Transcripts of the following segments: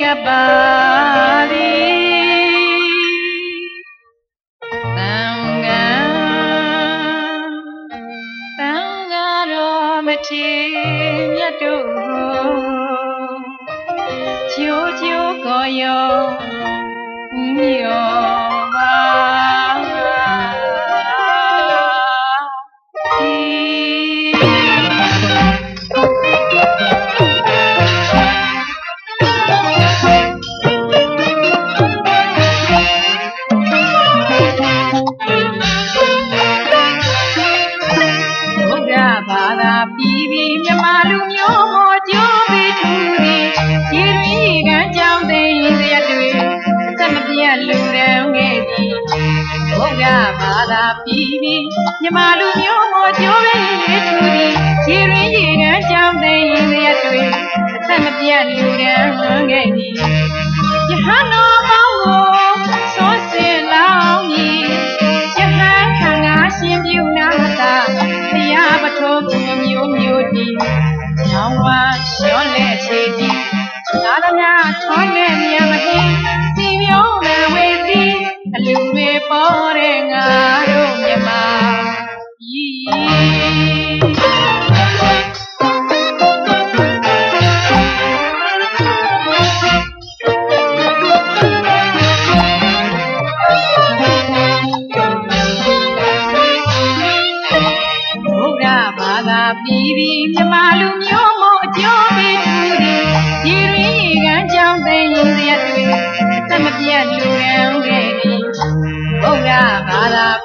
ကပ်ပါသည်သံဃာသံဃာတော်မထေရမြတ်တို့ကိုကျိုးကျိုးကိုရောမြော မြမလူမျိုးမောကျိုးပြီးထူသည်ရေရင်းရေကမ်းကြောင်းသိရင်ရတွေအသက်မပြတ်လူရန်ခဲ့သည်ယဟန်တော်ပေါင်းကိုသောစင်လောင်းမည်ယဟန်ခံငါရှင်ပြုနာတာဘုရားပထုံးမျိုးမျိုးတည်ညောင်းဝါလျှောလက်ချေတီသာသနာထွန်းတဲ့မြန်မဟင်းစီမျိုးမဝေစီအလူတွေ ပေါ်တဲ့ငါတို့မြမကြီးဘုရားဘာသာပြည်ပြည်မြမလူမျိုးမို့အကျိုးပေးသူသည်ဒီရင်းရေကမ်းကြောင်းသိရင်ရတွေသမပြတ်လူ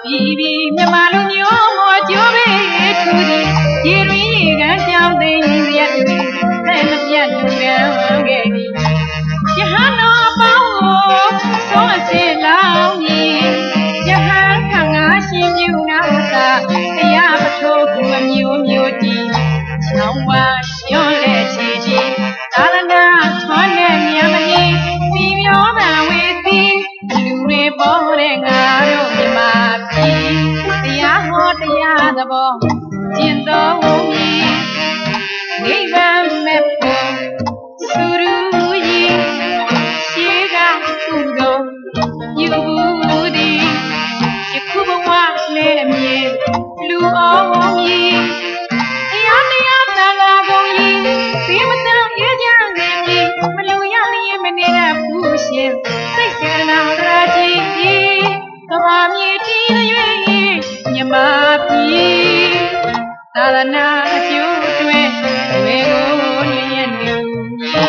ပြည်ပြည်မြမလူမျိုးမို့အကျိုးပေးသူသည်ဒီရင်းရေကမ်းကြောင်းသိရင်ရတွေသမပြတ်လူရန်ခဲ့သည်ယဟန်တော်ပေါင်းကိုသောအစေ သာသနာအကျိုးတွေဝေကိုလျက်နေမည်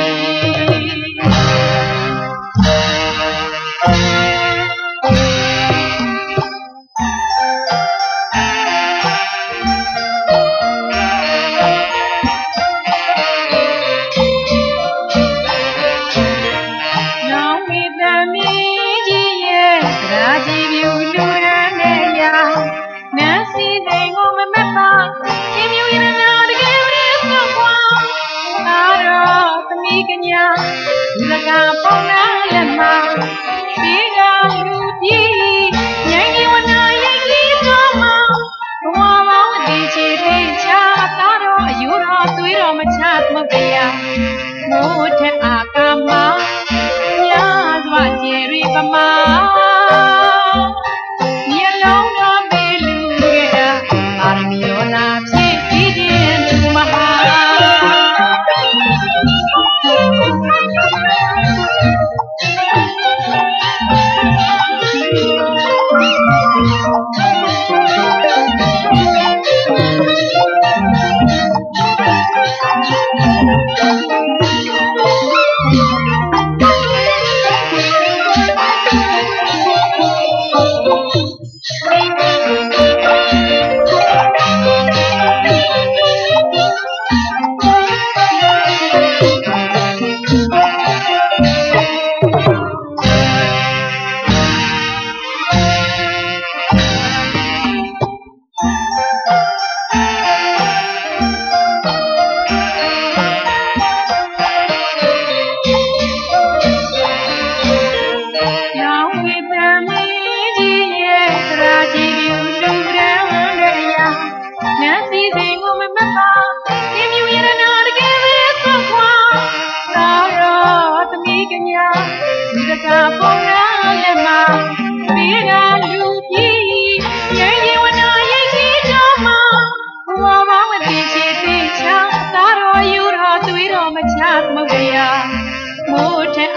နောင်မေတ္တမီကြီးရဲ့ရာကြီးပြူလူရန်နဲ့ရာနန်းစီသိန်ကိုမမက်ပါ ကညာလူလကပေါနာလက်မှာဒီကလူပြည်ညင်ကြီးဝနာရင်ကြီးတော်မှာဘဝမောင်းတည်ချေသိချာသာတော်အယူတော်သွေးတော်မချမကရမိုးထက်အာကာမများစွာကျေရီပမာမျ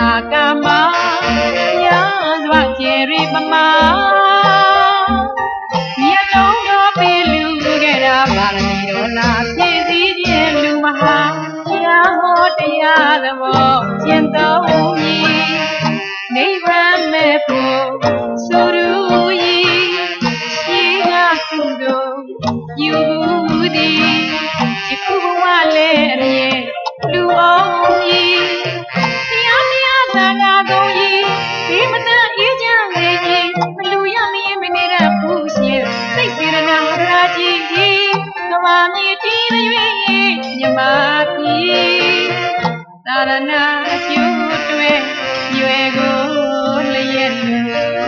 အာကမညာစွာကျေရီပမာ 我见到。 ရဏအကျိုးတွေ့ရွယ်ကိုလျက်လွယ်